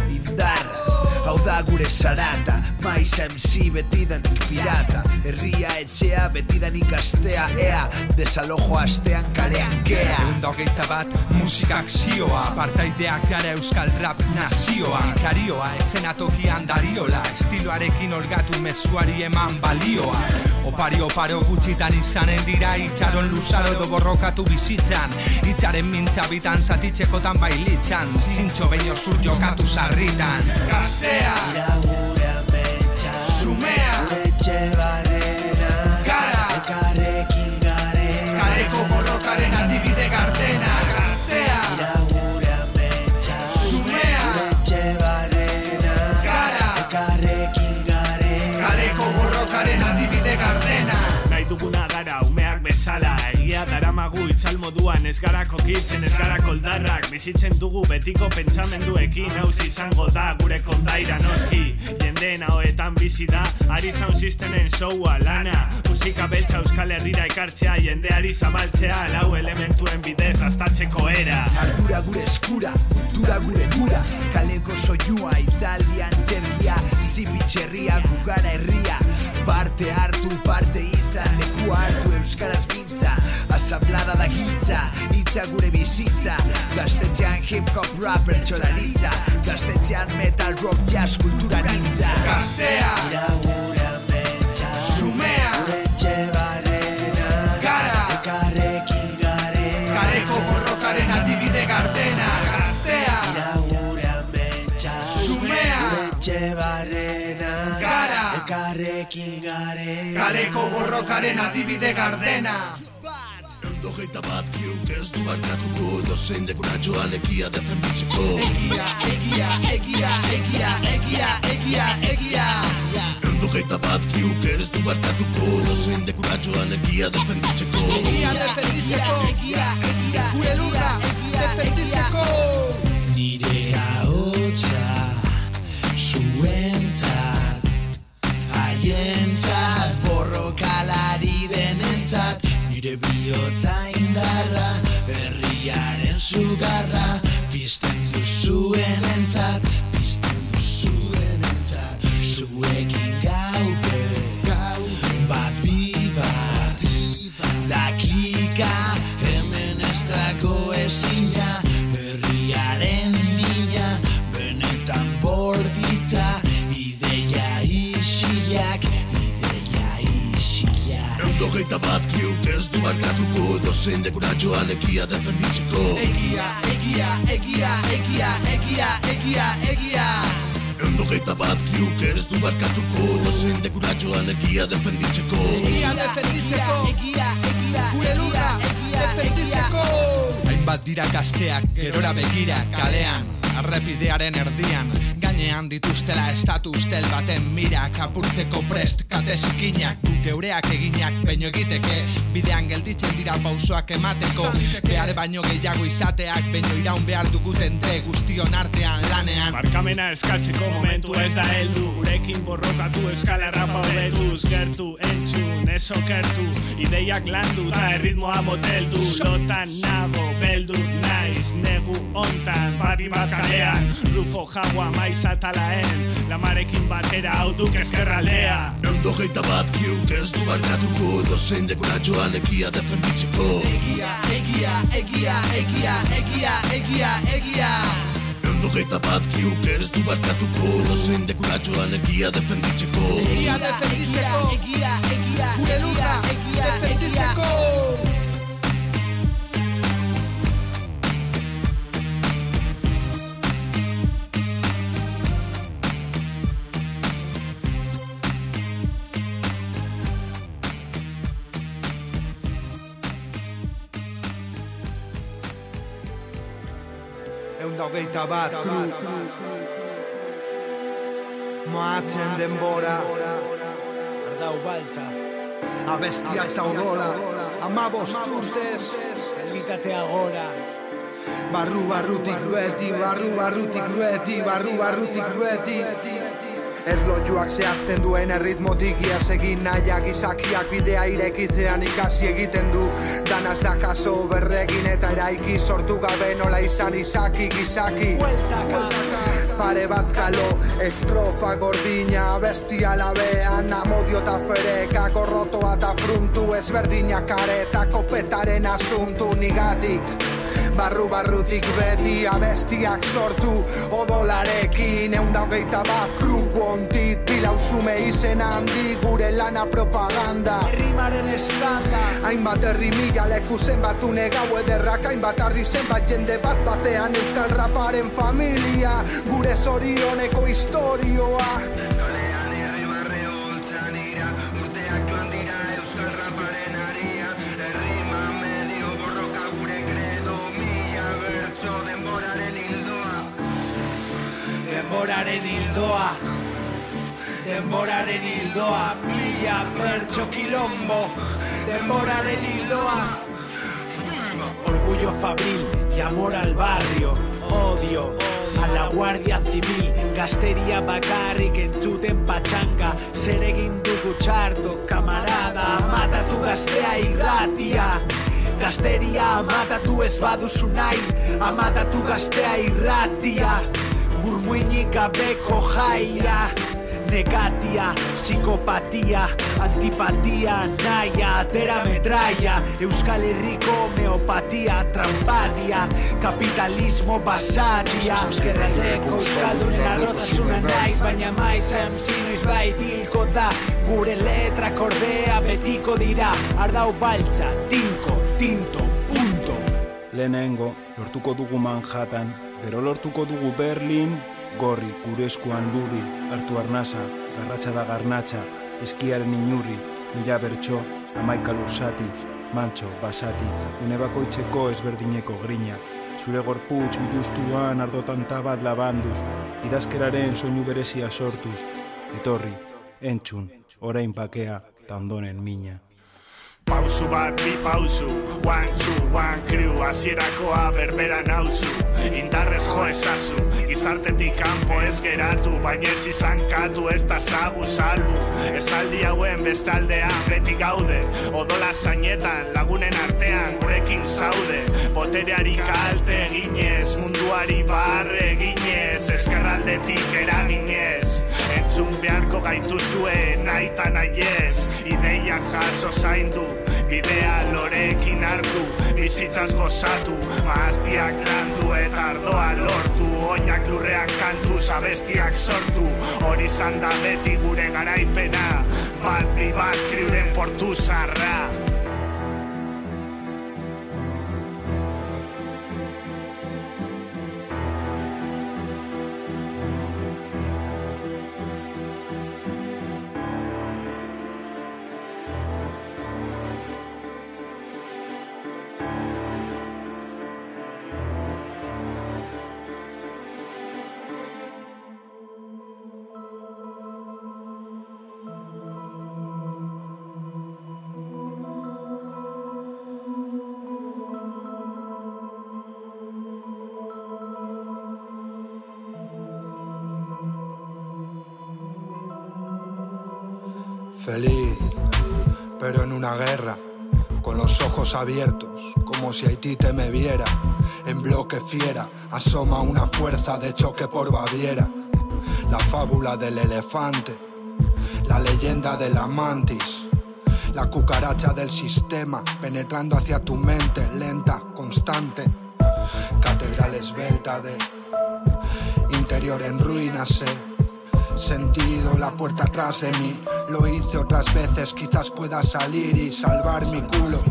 S8: Indar, hau da gure zarata Maiz MC betidanik pirata. Herria etxea betidanik gaztea Ea, desalojo astean kalean kea.
S9: Egun hogeita bat musikak zioa Partaideak gara euskal rap nazioa. Karioa esenatokian dariola. Estiloarekin olgatu mezuari eman balioa. Opari oparo gutxitan izanen dira Itxaron luzaro edo borrokatu bizitzan. Itxaren mintza bitan zatitzekotan bailitzan. Zintxo behin zur jokatu sarritan.
S13: Gaztea
S8: Nerea,
S13: Sumea, Leche moduan Ez gara kokitzen, ez gara koldarrak. Bizitzen dugu betiko pentsamenduekin Hauz izango da gure kondaira noski. Jendeen ahoetan bizi da Ari sound systenen showa lana. Musika beltza euskal herrira ekartzea Jendeari zabaltzea Lau elementuen bidez astatzeko era.
S8: Ardura gure eskura, kultura gure gura Kaleko soinua, itzaldi antzerkia Zibitxerria, gugara herria Parte hartu, parte izan Leku hartu, euskaraz mintza Asamblada da gitza Itza gure bizitza. Gaztetxean hip-hop rapper txolaritza Gaztetxean metal rock jazz kulturaritza
S13: Gaztea!
S8: Ira
S13: Kaleko borrokaren adibide gardena.
S10: Hogeita bat kiuk ez du barkatuko Dozein dekuratxoan egia defenditzeko
S8: Egia, egia, egia, egia, egia, egia, egia.
S10: Hogeita bat kiuk ez du barkatuko Dozein dekuratxoan egia defenditzeko
S8: Egia defenditzeko. Egia, egia, gure lurra defenditzeko. Nire ahotsa zuentzat Haientzat borrokalari denentzat Nire bihotza indarra Herriaren sugarra Pizten duzuen entzat Pizten duzuen entzat Zuekin
S15: hogeita bat kriuk ez du barkatuko Dozein dekura joan egia defenditzeko
S16: Egia, egia, egia, egia, egia, egia, egia
S15: Egun hogeita bat kriuk ez du barkatuko Dozein dekura joan egia defenditzeko
S16: Egia defenditzeko Egia, egia, gure lurra Egia, defenditzeko
S9: Hainbat dira gazteak, gerora begira, kalean Arrepidearen erdian, gainean dituztela estatu ustel baten mira Kapurtzeko prest, kate zikinak, gu geureak eginak Baino egiteke, bidean gelditzen dira pausoak emateko. Behar baino gehiago izateak, baino iraun behar duguten de guztion artean lanean.
S13: Barkamena eskatzeko momentu ez da heldu Gurekin borrokatu eskala rapa hobetuz Gertu, entzun, ez okertu Ideiak landu eta erritmoa moteldu. Lotan nago, beldu naiz Negu ontan, babi bat kalean Rufo jaua maiz atalaen Lamarekin batera hau duk ezkerralea
S15: Egun hogeita bat kriuk ez du barkatuko Dozein dekura joan egia defenditzeko.
S16: Egia, egia, egia, egia, egia, egia, egia.
S15: Hogeita bat kriuk ez du barkatuko Dozein dekura joan egia defenditzeko.
S16: Egia defenditzeko. Egia, egia, gure lurra Egia, defenditzeko.
S9: Egun da hogeita bat kru. Moatzen denbora.
S16: Ardau baltza
S9: Abestiak eta odola Ama bostuzez
S16: Elbitate agora.
S9: Barru barrutik beti, barru barrutik beti, barru barrutik beti Erlojuak zehazten duen erritmotik iaz egin nahiak izakiak bidea irekitzean ikasi egiten du. Danaz da kaso berregin eta eraiki sortu gabe nola izan izaki gizaki. Pare bat kalo, estrofa gordina, bestia labean Amodio eta fereka, korrotoa eta fruntu Ezberdinak areta, kopetaren asuntu nigatik Barru barrutik beti abestiak sortu. Odolarekin eunda hogeita bat kruku ontit Pilauzume izen handi gure lana propaganda.
S16: Errimaren estanda.
S9: Hainbat herri mila leku zenbatu negau ederrak Hainbat harri zenbat jende bat batean Euskal raparen familia. Gure zorioneko historioa
S16: Denboraren hildoa Denboraren hildoa Mila pertso kilombo Denboraren hildoa Orgullo fabril y amor al barrio. Odio a la Guardia Civil. Gazteria bakarrik entzuten patxanga Zer egin dugu txarto, kamarada Matatu gaztea irratia. Gazteria amatatu ez baduzu nahi. Amatatu gaztea irratia Murmuinik gabeko jaia Negatia, psikopatia, antipatia, naia, atera metraia Euskal Herriko homeopatia, trampatia, kapitalismo basatia. Eskerraldeko Euskaldunen arrotasuna naiz, baina maiz MC noiz baitilko da. Gure letrak ordea betiko dira, ardau baltza, tinko, tinto, punto.
S17: Lehenengo, lortuko dugu Manhattan, Gero lortuko dugu Berlin, gorri, gure eskuan ludi, hartu arnasa, garratxa da garnatxa, eskiaren inurri, mila bertso, amaika lursati, mantxo, basati, une bakoitzeko ezberdineko grina, zure gorputz biluztuan ardotan tabat labanduz, idazkeraren soinu berezia sortuz, etorri, entzun, orain pakea, tandonen mina.
S13: Pausu bat bi pausu, one two, one crew Azierakoa berbera nauzu, indarrez jo ezazu Gizartetik kanpo ez geratu, baina ez izan katu Ez da zagu salbu, esaldi hauen bestaldean Beti gaude, odola zainetan, lagunen artean Gurekin zaude, botereari kalte eginez Munduari barre eginez, eskerraldetik eraginez. Entzun beharko gaituzue nahi eta nahiez Ideia jaso zaindu, bidea lorekin hartu Bizitzaz gozatu, maaztiak landu eta ardoa lortu Oinak lurrean kantu, zabestiak sortu Hori zanda beti gure garaipena bat, bi bat, kriuren portu zarra
S9: Feliz, pero en una guerra, con los ojos abiertos, como si Haití te me viera. En bloque fiera, asoma una fuerza de choque por Baviera. La fábula del elefante, la leyenda de la mantis, la cucaracha del sistema, penetrando hacia tu mente, lenta, constante. Catedral esbelta de interior en ruinas, eh. Sentido la puerta atrás de mí, lo hice otras veces, quizás pueda salir y salvar mi culo.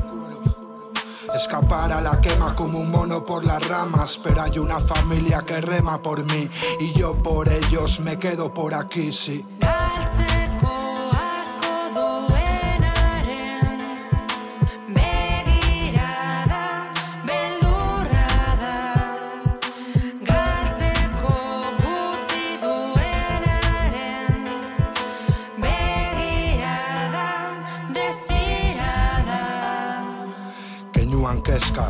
S9: Escapar a la quema como un mono por las ramas, pero hay una familia que rema por mí y yo por ellos me quedo por aquí, sí. Keinuan kezka,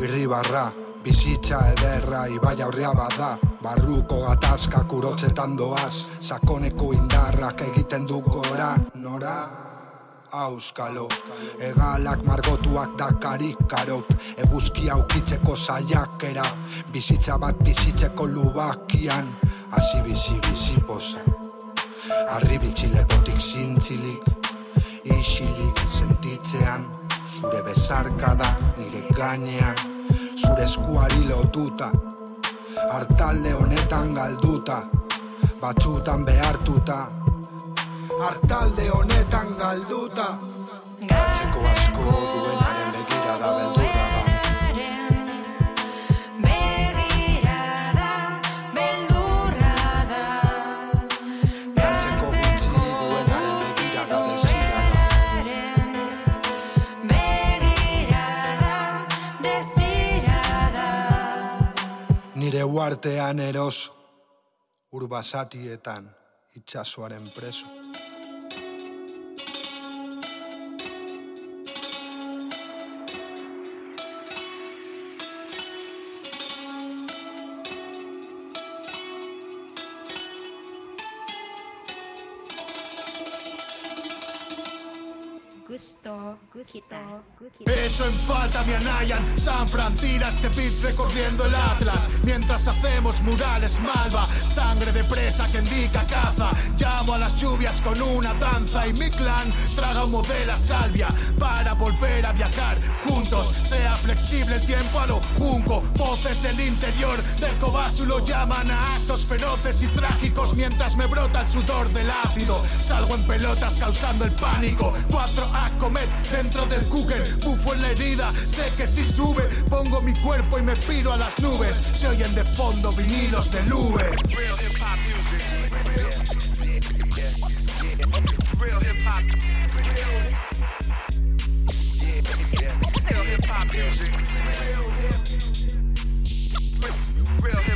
S9: irribarra, bizitza ederra, ibai aurrea bada, barruko gatazka kurotzetan doaz, sakoneko indarrak egiten du gora, nora? Auskalo, egalak margotuak dakarik karok, eguzkia aukitzeko saiakera, bizitza bat bizitzeko lubakian, hasi bizi bizi poza. Arribitzi lepotik zintzilik, isilik sentitzean, zure bezarkada nire gainean, zure eskuari lotuta, hartalde honetan galduta, batzutan behartuta, hartalde honetan galduta. Gatzeko asko duenaren Nire uartean eroso, urbasatietan itxasoaren preso.
S10: Hecho en falta mi anayan San Fran tira este beat recorriendo el Atlas. Mientras hacemos murales malva Sangre de presa que indica caza. Llamo a las lluvias con una danza Y mi clan traga humo de la salvia Para volver a viajar juntos. Sea flexible el tiempo a lo junco. Voces del interior del Cobasu lo llaman a actos feroces y trágicos. Mientras me brota el sudor del ácido Salgo en pelotas causando el pánico. Cuatro a comet dentro del Kuchen Bufo en la herida, sé que si sube Pongo mi cuerpo y me piro a las nubes. Se oyen de fondo vinilos de Lube
S13: Real hip hop music. Real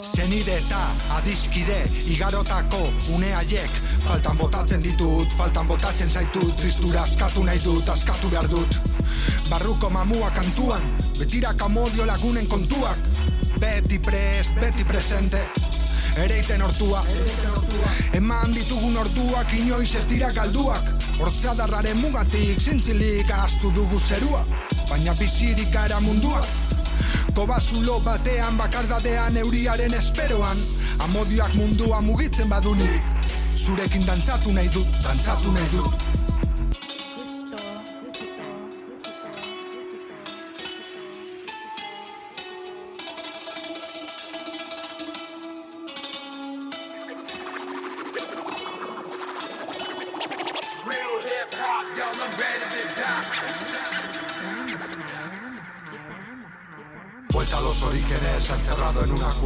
S9: Zenide eta adiskide igarotako une haiek. Faltan botatzen ditut, faltan botatzen zaitut Tristura askatu nahi dut, askatu behar dut. Barruko mamua kantuan, betirak amodio lagunen kontuak. Beti prest, beti presente Ereiten hortua Eman ditugun orduak inoiz ez dira galduak. Hortzadarraren mugatik zintzilik astu dugu zerua Baina bizirik gara mundua Kobazulo batean bakardadean euriaren esperoan. Amodioak mundua mugitzen baduni Zurekin dantzatu nahi dut, dantzatu nahi dut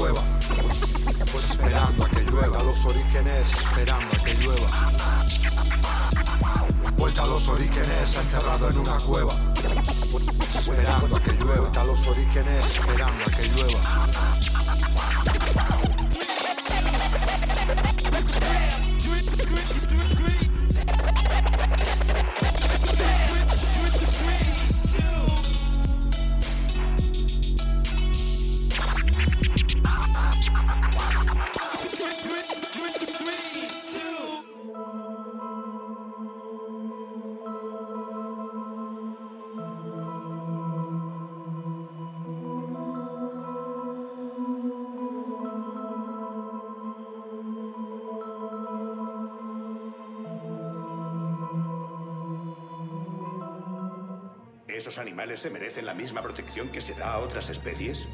S18: cueva. Pues esperando a que llueva. A los orígenes, esperando a que llueva. Vuelta a los orígenes, encerrado en una cueva. Esperando a que llueva. Vuelta a los orígenes, esperando a que llueva.
S19: ¿Esos animales se merecen la misma protección que se da a otras especies?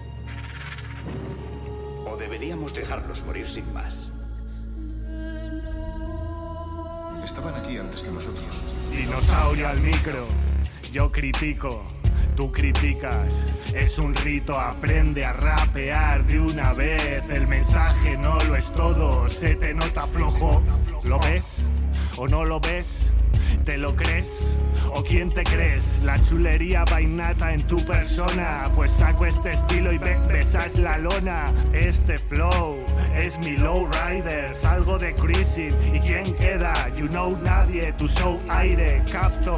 S19: ¿O deberíamos dejarlos morir sin más?
S10: Estaban aquí antes que nosotros.
S13: Dinosaurio al micro, yo critico, tú criticas. Es un rito, aprende a rapear de una vez. El mensaje no lo es todo, se te nota flojo. ¿Lo ves? ¿O no lo ves? ¿Te lo crees? ¿O quién te crees? La chulería vainata en tu persona. Pues saco este estilo y besas la lona. Este flow es mi low rider. Salgo de crisis. ¿Y quién queda? You know nadie. Tu show aire. Capto.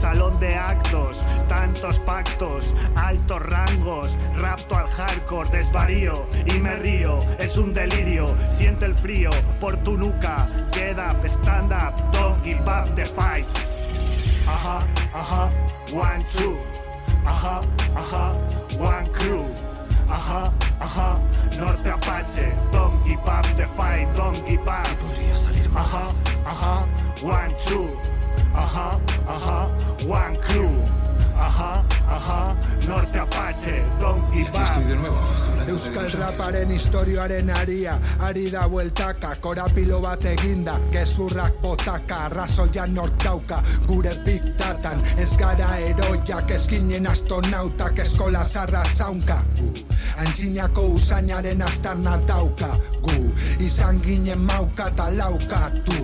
S13: Salón de actos. Tantos pactos. Altos rangos. Rapto al hardcore. Desvarío. Y me río. Es un delirio. Siente el frío por tu nuca. Up, stand up. Don't give up the fight. Ajá, ajá, one, two. Ajá, ajá, one crew. Ajá, ajá, norte Apache. Don't give up the fight, don't give up. Podría salir Ajá, ajá, one, two. Ajá, ajá, one crew. Ajá, ajá, norte Apache. Don't give up.
S18: de nuevo. Euskal raparen historioaren aria. Ari da bueltaka, korapilo bat eginda. Gezurrak botaka, arrazoian nork dauka. Gure piktatan, ez gara eroiak Eskinen astronautak, eskola zarra zaunka. Antzinako usainaren astarna dauka. Gu, izan ginen mauka eta laukatu.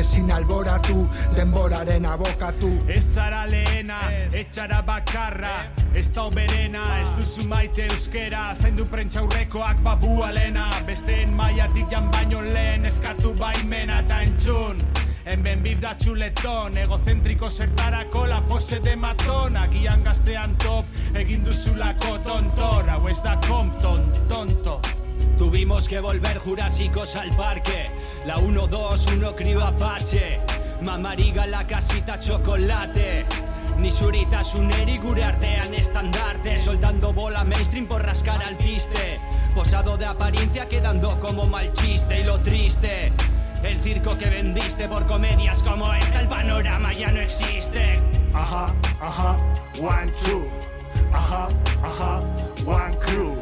S18: Ezin alboratu, denboraren abokatu.
S4: Ez zara lehena, etxara bakarra. Ez da oberena, ez duzu maite euskera. Zaindu prentxa aurrekoak babu alena Besteen maiatik jan baino lehen Eskatu baimena eta entzun Hemen bif da txuleton Egozentriko zertarako la pose de matón Agian gaztean top Egin duzulako tontor Hau ez da Compton, tonto
S7: Tuvimos que volver jurásicos al parque. La 1-2, 1 crío Apache. Mamariga la casita chocolate. Ni zuritasuneri gure artean estandarte Soldando bola mainstream por rascar al piste Posado de apariencia quedando como mal chiste Y lo triste El circo que vendiste por comedias como esta El panorama ya no existe
S13: Ajá, ajá, one, two. Ajá, ajá, one crew.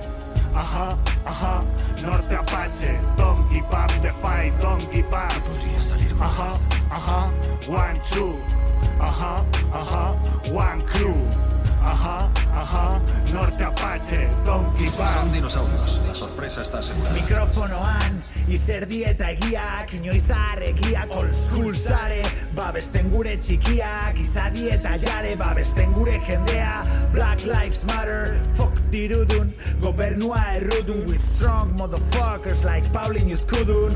S13: Ajá, ajá, norte Apache. Don't give up the fight, don't give up. Podría salir Ajá, ajá, one, two. Ajá, ajá, one crew. Ajá, ajá, norte Apache. Give up.
S10: Son dinosaurios. La sorpresa está asegurada.
S16: Mikrofonoan Izer dieta egiak, inoiz arregiak Old school zare, babesten gure txikiak Izadi eta jare, babesten gure jendea Black Lives Matter, fuck dirudun Gobernua errudun, we strong motherfuckers Like Paulin Kudun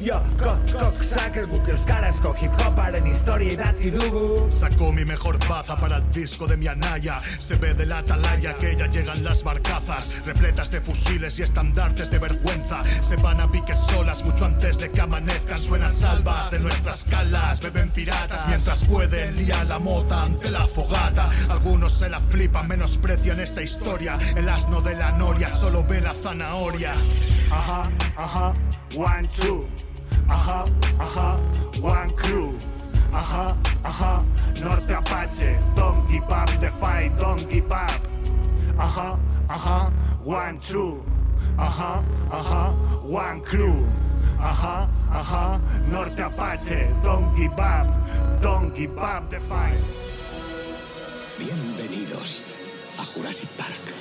S16: Yo, kok, kok, sucker, guk euskarazko hip-hoparen historia idatzi dugu
S10: Sacó mi mejor baza para el disco de mi anaya. Se ve de la atalaya que ya llegan las barcazas, repletas de fusiles y estandartes de vergüenza. Se van a pique solas mucho antes de que amanezcan. Suenan salvas de nuestras calas, beben piratas mientras pueden. Lía la mota ante la fogata. Algunos se la flipan, menosprecian esta historia. El asno de la noria solo ve la zanahoria.
S13: Ajá, ajá, one, two. Ajá, ajá, one crew. Ajá, ajá, norte Apache. Don't give up the fight, don't give up. Ajá, ajá, one, two. Ajá, ajá, one crew. Ajá, ajá, norte Apache. Don't give up. don't give up the fight.
S20: Bienvenidos a Jurassic Park.